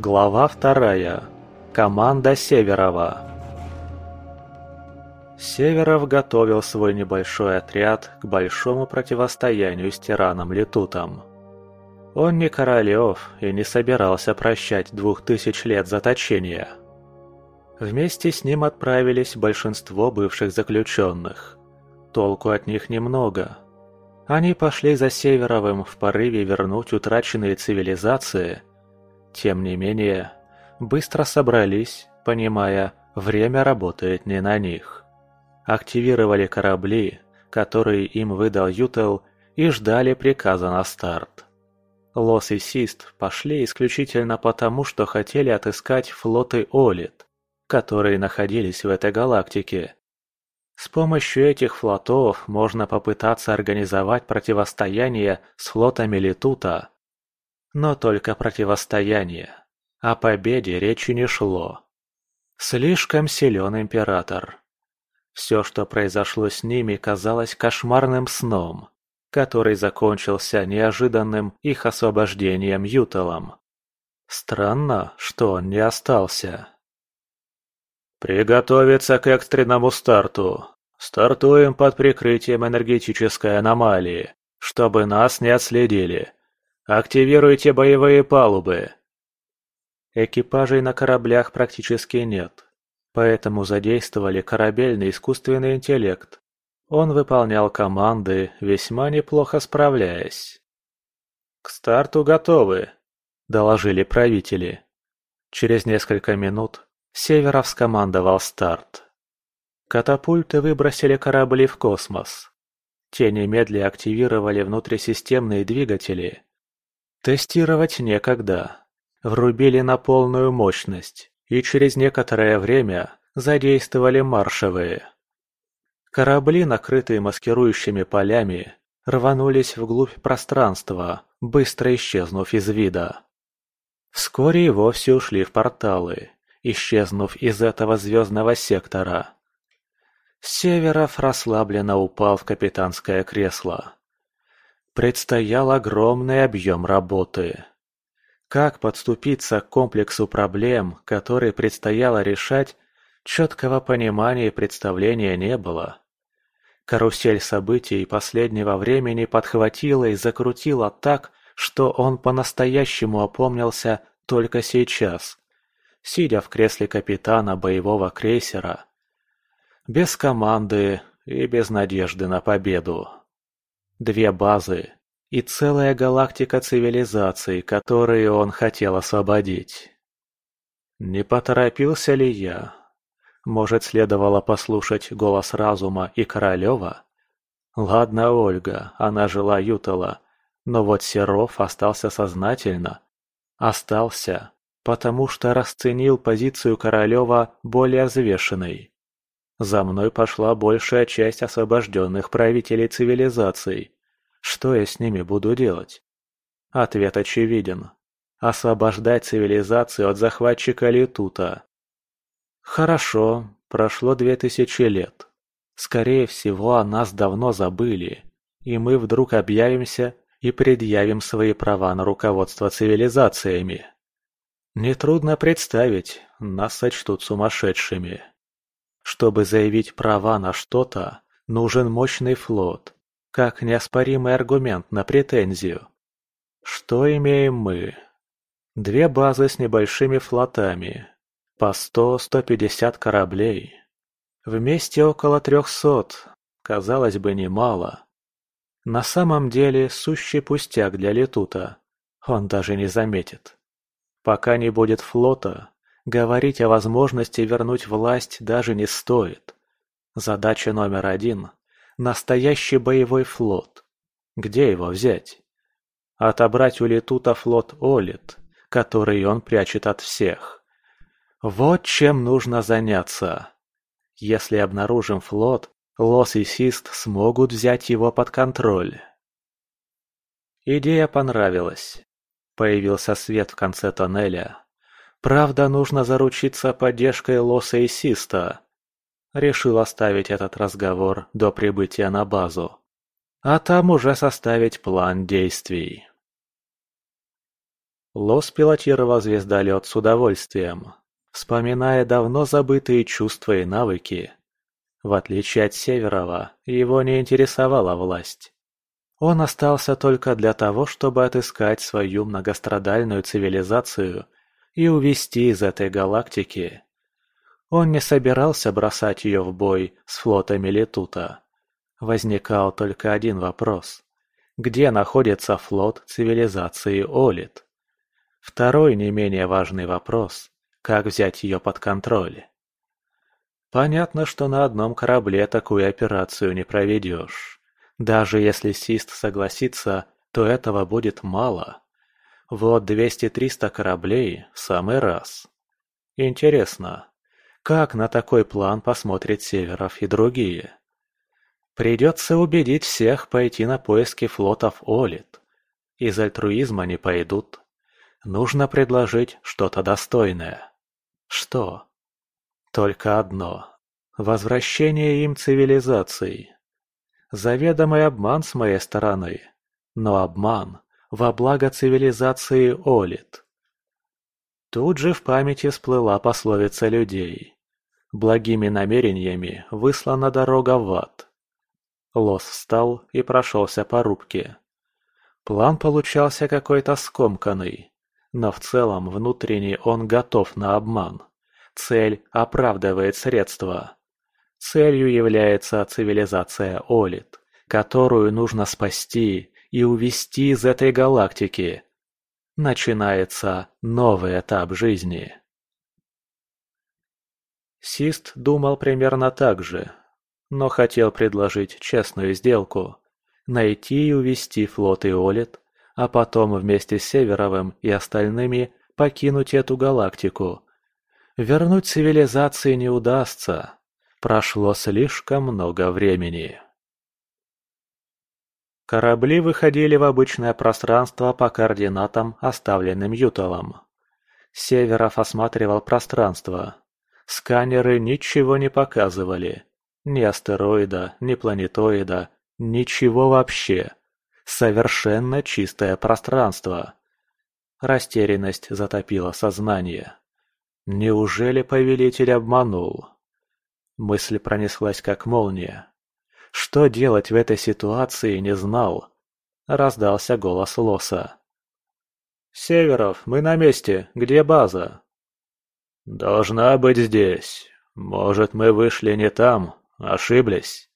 Глава вторая. Команда Северова. Северов готовил свой небольшой отряд к большому противостоянию с тираном-летутом. Он не Королев и не собирался прощать двух тысяч лет заточения. Вместе с ним отправились большинство бывших заключенных. Толку от них немного. Они пошли за Северовым в порыве вернуть утраченные цивилизации. Тем не менее, быстро собрались, понимая, время работает не на них. Активировали корабли, которые им выдал Ютел, и ждали приказа на старт. Лос и Сист пошли исключительно потому, что хотели отыскать флоты Олит, которые находились в этой галактике. С помощью этих флотов можно попытаться организовать противостояние с флотами Летута. Но только противостояние. О победе речи не шло. Слишком силен Император. Все, что произошло с ними, казалось кошмарным сном, который закончился неожиданным их освобождением Ютелом. Странно, что он не остался. «Приготовиться к экстренному старту. Стартуем под прикрытием энергетической аномалии, чтобы нас не отследили. Активируйте боевые палубы. Экипажей на кораблях практически нет, поэтому задействовали корабельный искусственный интеллект. Он выполнял команды, весьма неплохо справляясь. «К старту готовы», – доложили правители. Через несколько минут Северов скомандовал старт. Катапульты выбросили корабли в космос. Те немедля активировали внутрисистемные двигатели. Тестировать некогда. Врубили на полную мощность и через некоторое время задействовали маршевые. Корабли, накрытые маскирующими полями, рванулись вглубь пространства, быстро исчезнув из вида. Вскоре и вовсе ушли в порталы, исчезнув из этого звездного сектора. Северов расслабленно упал в капитанское кресло. Предстоял огромный объем работы. Как подступиться к комплексу проблем, которые предстояло решать, четкого понимания и представления не было. Карусель событий последнего времени подхватила и закрутила так, что он по-настоящему опомнился только сейчас, сидя в кресле капитана боевого крейсера. Без команды и без надежды на победу. Две базы, и целая галактика цивилизаций, которые он хотел освободить. Не поторопился ли я? Может, следовало послушать голос разума и Королева? Ладно, Ольга, она жила Ютала, но вот Серов остался сознательно. Остался, потому что расценил позицию Королева более взвешенной. За мной пошла большая часть освобожденных правителей цивилизаций, что я с ними буду делать? Ответ очевиден. Освобождать цивилизацию от захватчика Летута. Хорошо, прошло две тысячи лет. Скорее всего, о нас давно забыли, и мы вдруг объявимся и предъявим свои права на руководство цивилизациями. Нетрудно представить, нас сочтут сумасшедшими. Чтобы заявить права на что-то, нужен мощный флот, как неоспоримый аргумент на претензию. Что имеем мы? Две базы с небольшими флотами, по 100-150 кораблей. Вместе около трехсот, казалось бы, немало. На самом деле сущий пустяк для Летута, он даже не заметит. Пока не будет флота, говорить о возможности вернуть власть даже не стоит. Задача номер один Настоящий боевой флот. Где его взять? Отобрать у Летута флот Олит, который он прячет от всех. Вот чем нужно заняться. Если обнаружим флот, Лос и Сист смогут взять его под контроль. Идея понравилась. Появился свет в конце тоннеля. Правда, нужно заручиться поддержкой Лоса и Систа. Решил оставить этот разговор до прибытия на базу. А там уже составить план действий. Лос пилотировал звездолет с удовольствием, вспоминая давно забытые чувства и навыки. В отличие от Северова, его не интересовала власть. Он остался только для того, чтобы отыскать свою многострадальную цивилизацию и увести из этой галактики. Он не собирался бросать ее в бой с флотами Летута. Возникал только один вопрос. Где находится флот цивилизации Олит? Второй не менее важный вопрос – как взять ее под контроль? Понятно, что на одном корабле такую операцию не проведешь. Даже если Сист согласится, то этого будет мало. Вот 200-300 кораблей в самый раз. Интересно, как на такой план посмотрят Северов и другие? Придется убедить всех пойти на поиски флотов Олит. Из альтруизма не пойдут. Нужно предложить что-то достойное. Что? Только одно. Возвращение им цивилизации. Заведомый обман с моей стороны. Но обман во благо цивилизации Олит. Тут же в памяти всплыла пословица людей. Благими намерениями выслана дорога в ад. Лос встал и прошелся по рубке. План получался какой-то скомканный, но в целом внутренне он готов на обман. Цель оправдывает средства. Целью является цивилизация Олит, которую нужно спасти и увести из этой галактики. Начинается новый этап жизни. Сист думал примерно так же, но хотел предложить честную сделку – найти и увести флот Иолит, а потом вместе с Северовым и остальными покинуть эту галактику. Вернуть цивилизации не удастся. Прошло слишком много времени. Корабли выходили в обычное пространство по координатам, оставленным Юталом. Северов осматривал пространство. Сканеры ничего не показывали. Ни астероида, ни планетоида, ничего вообще. Совершенно чистое пространство. Растерянность затопила сознание. Неужели повелитель обманул? Мысль пронеслась как молния. Что делать в этой ситуации, не знал. Раздался голос Лоса. «Северов, мы на месте. Где база?» «Должна быть здесь. Может, мы вышли не там, ошиблись?»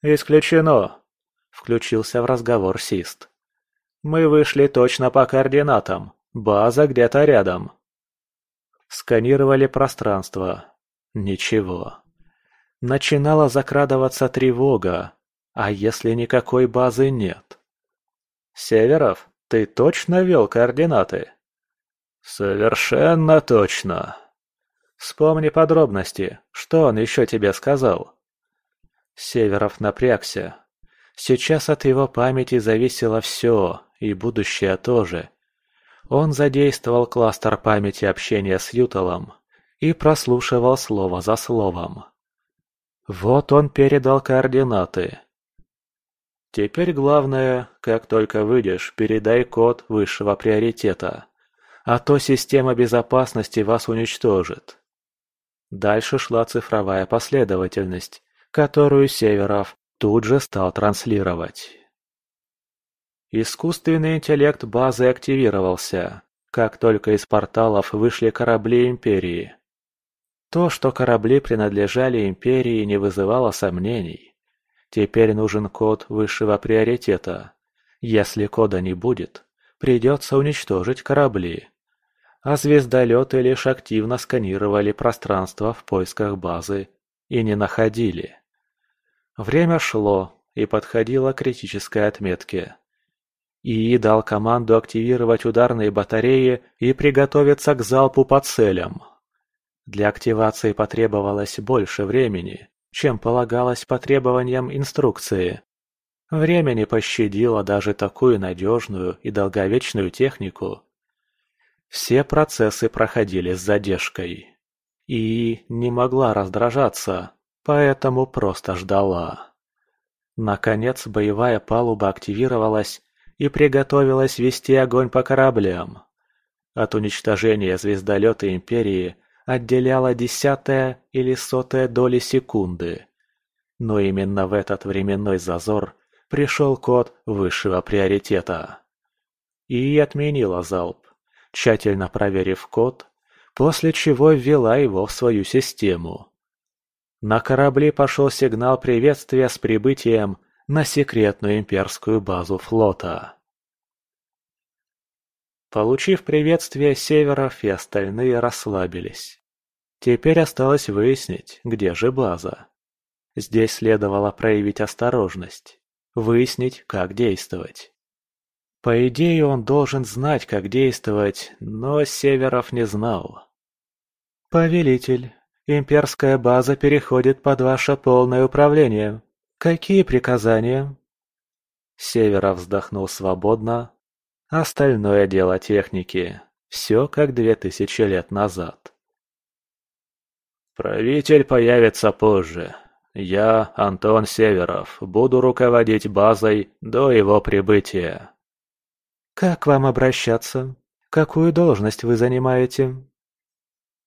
«Исключено», — включился в разговор Сист. «Мы вышли точно по координатам. База где-то рядом». Сканировали пространство. Ничего. Начинала закрадываться тревога. А если никакой базы нет? «Северов, ты точно вел координаты?» «Совершенно точно!» «Вспомни подробности. Что он еще тебе сказал?» Северов напрягся. Сейчас от его памяти зависело все, и будущее тоже. Он задействовал кластер памяти общения с Юталом и прослушивал слово за словом. Вот он передал координаты. Теперь главное, как только выйдешь, передай код высшего приоритета. А то система безопасности вас уничтожит. Дальше шла цифровая последовательность, которую Северов тут же стал транслировать. Искусственный интеллект базы активировался, как только из порталов вышли корабли Империи. То, что корабли принадлежали Империи, не вызывало сомнений. Теперь нужен код высшего приоритета. Если кода не будет, придется уничтожить корабли. А звездолеты лишь активно сканировали пространство в поисках базы и не находили. Время шло и подходило к критической отметке. ИИ дал команду активировать ударные батареи и приготовиться к залпу по целям. Для активации потребовалось больше времени, чем полагалось по требованиям инструкции. Время не пощадило даже такую надежную и долговечную технику. Все процессы проходили с задержкой. И не могла раздражаться, поэтому просто ждала. Наконец боевая палуба активировалась и приготовилась вести огонь по кораблям. От уничтожения звездолета Империи отделяла десятая или сотая доли секунды. Но именно в этот временной зазор пришел код высшего приоритета. И отменила залп, тщательно проверив код, после чего ввела его в свою систему. На корабле пошел сигнал приветствия с прибытием на секретную имперскую базу флота. Получив приветствие Северов и остальные расслабились. Теперь осталось выяснить, где же база. Здесь следовало проявить осторожность, выяснить, как действовать. По идее, он должен знать, как действовать, но Северов не знал. «Повелитель, имперская база переходит под ваше полное управление. Какие приказания?» Северов вздохнул свободно. Остальное дело техники. Все как две тысячи лет назад. «Правитель появится позже. Я, Антон Северов, буду руководить базой до его прибытия». «Как вам обращаться? Какую должность вы занимаете?»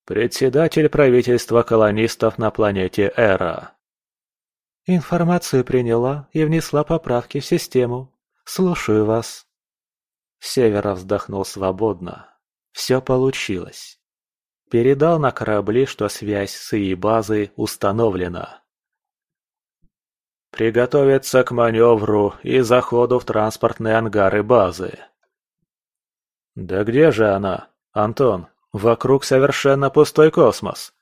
«Председатель правительства колонистов на планете Эра». «Информацию приняла и внесла поправки в систему. Слушаю вас». Северов вздохнул свободно. Все получилось. Передал на корабли, что связь с ИИ-базой установлена. Приготовиться к маневру и заходу в транспортные ангары базы. «Да где же она, Антон? Вокруг совершенно пустой космос!»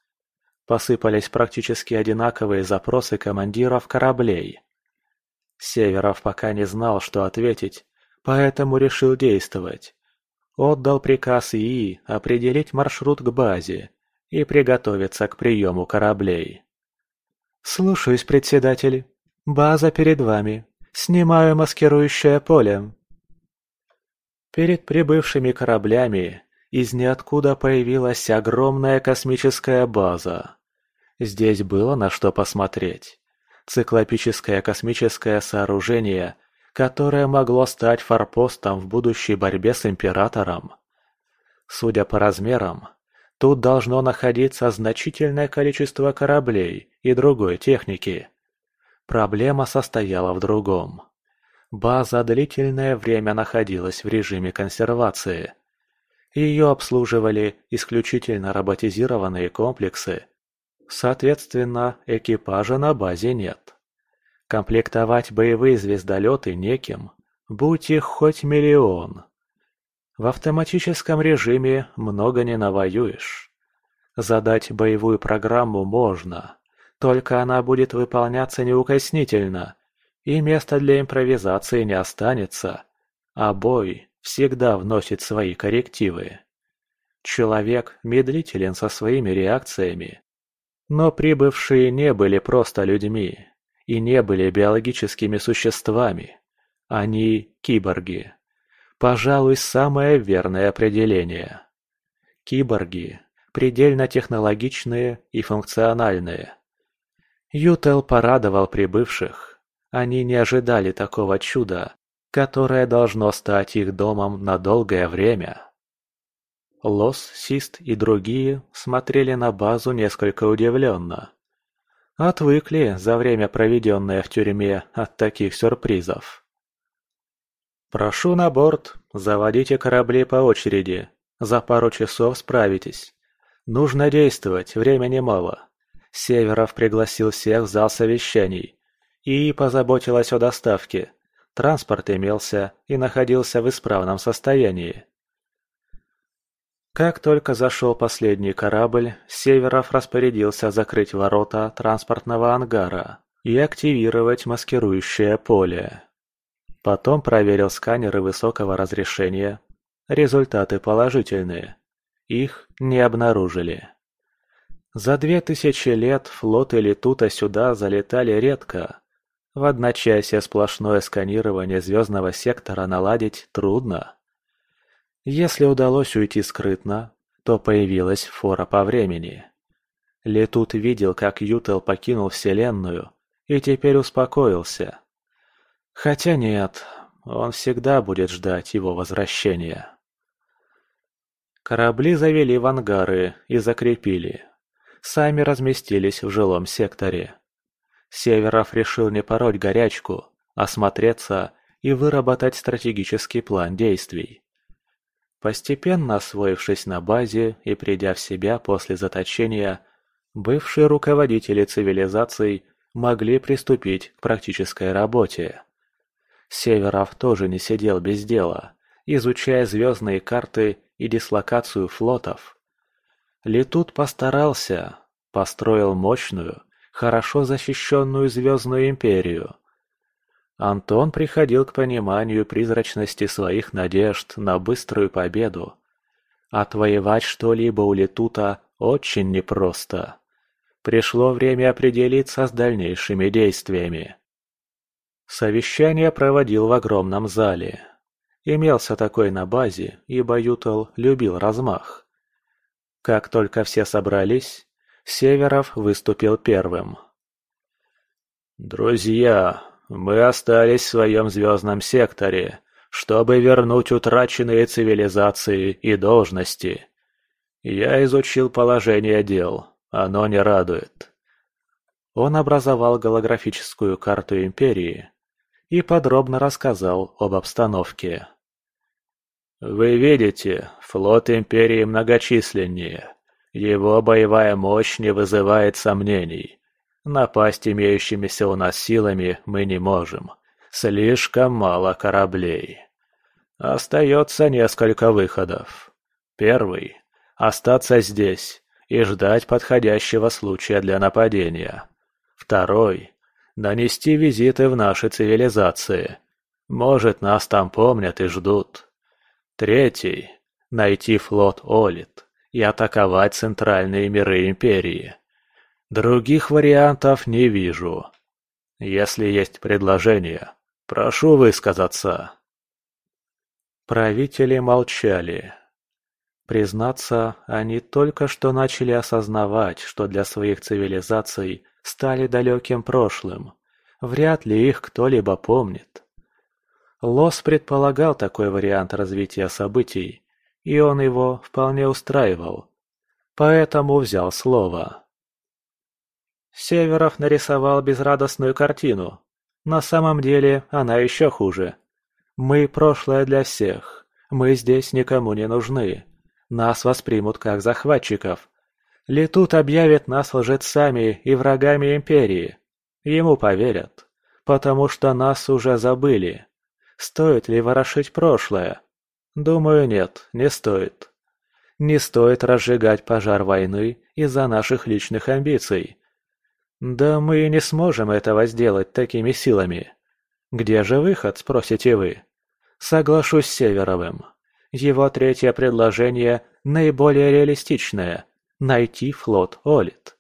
Посыпались практически одинаковые запросы командиров кораблей. Северов пока не знал, что ответить, поэтому решил действовать. Отдал приказ ИИ определить маршрут к базе и приготовиться к приему кораблей. «Слушаюсь, председатель. База перед вами. Снимаю маскирующее поле». Перед прибывшими кораблями из ниоткуда появилась огромная космическая база. Здесь было на что посмотреть. Циклопическое космическое сооружение, которое могло стать форпостом в будущей борьбе с Императором. Судя по размерам, тут должно находиться значительное количество кораблей и другой техники. Проблема состояла в другом. База длительное время находилась в режиме консервации. Ее обслуживали исключительно роботизированные комплексы. Соответственно, экипажа на базе нет. Комплектовать боевые звездолеты неким, будь их хоть миллион. В автоматическом режиме много не навоюешь. Задать боевую программу можно, только она будет выполняться неукоснительно и места для импровизации не останется, а бой всегда вносит свои коррективы. Человек медлителен со своими реакциями. Но прибывшие не были просто людьми и не были биологическими существами. Они – киборги. Пожалуй, самое верное определение. Киборги – предельно технологичные и функциональные. Ютел порадовал прибывших, они не ожидали такого чуда, которое должно стать их домом на долгое время. Лос, Сист и другие смотрели на базу несколько удивленно. Отвыкли за время, проведенное в тюрьме, от таких сюрпризов. «Прошу на борт, заводите корабли по очереди. За пару часов справитесь. Нужно действовать, времени мало». Северов пригласил всех в зал совещаний, и позаботилась о доставке. Транспорт имелся и находился в исправном состоянии. Как только зашел последний корабль, Северов распорядился закрыть ворота транспортного ангара и активировать маскирующее поле. Потом проверил сканеры высокого разрешения. Результаты положительные. Их не обнаружили. За две тысячи лет флоты Летута сюда залетали редко, в одночасье сплошное сканирование звездного сектора наладить трудно. Если удалось уйти скрытно, то появилась фора по времени. Летут видел, как Ютел покинул Вселенную, и теперь успокоился. Хотя нет, он всегда будет ждать его возвращения. Корабли завели в ангары и закрепили. Сами разместились в жилом секторе. Северов решил не пороть горячку, осмотреться и выработать стратегический план действий. Постепенно освоившись на базе и придя в себя после заточения, бывшие руководители цивилизаций могли приступить к практической работе. Северов тоже не сидел без дела, изучая звездные карты и дислокацию флотов. Летут постарался, построил мощную, хорошо защищенную звездную империю. Антон приходил к пониманию призрачности своих надежд на быструю победу. Отвоевать что-либо у Летута очень непросто. Пришло время определиться с дальнейшими действиями. Совещание проводил в огромном зале. Имелся такой на базе, ибо Ютал любил размах. Как только все собрались, Северов выступил первым. «Друзья, мы остались в своем звездном секторе, чтобы вернуть утраченные цивилизации и должности. Я изучил положение дел, оно не радует». Он образовал голографическую карту Империи и подробно рассказал об обстановке. Вы видите, флот Империи многочисленнее. Его боевая мощь не вызывает сомнений. Напасть имеющимися у нас силами мы не можем. Слишком мало кораблей. Остается несколько выходов. Первый – остаться здесь и ждать подходящего случая для нападения. Второй – нанести визиты в наши цивилизации. Может, нас там помнят и ждут. Третий – найти флот Олит и атаковать центральные миры Империи. Других вариантов не вижу. Если есть предложение, прошу высказаться. Правители молчали. Признаться, они только что начали осознавать, что для своих цивилизаций стали далеким прошлым. Вряд ли их кто-либо помнит. Лос предполагал такой вариант развития событий, и он его вполне устраивал. Поэтому взял слово. Северов нарисовал безрадостную картину. На самом деле она еще хуже. Мы прошлое для всех. Мы здесь никому не нужны. Нас воспримут как захватчиков. Летут объявят нас лжецами и врагами Империи. Ему поверят, потому что нас уже забыли. Стоит ли ворошить прошлое? Думаю, нет, не стоит. Не стоит разжигать пожар войны из-за наших личных амбиций. Да мы не сможем этого сделать такими силами. Где же выход, спросите вы? Соглашусь с Северовым. Его третье предложение наиболее реалистичное – найти флот Олит.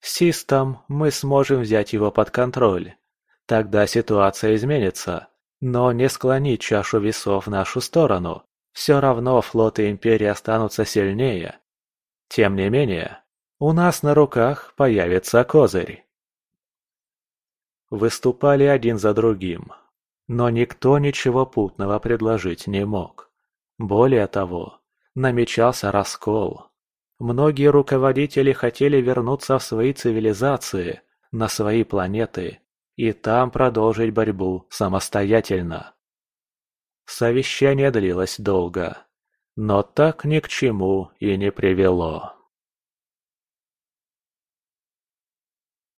Систом мы сможем взять его под контроль. Тогда ситуация изменится. Но не склонить чашу весов в нашу сторону. Все равно флоты Империи останутся сильнее. Тем не менее, у нас на руках появится козырь. Выступали один за другим, но никто ничего путного предложить не мог. Более того, намечался раскол. Многие руководители хотели вернуться в свои цивилизации, на свои планеты и там продолжить борьбу самостоятельно. Совещание длилось долго, но так ни к чему и не привело.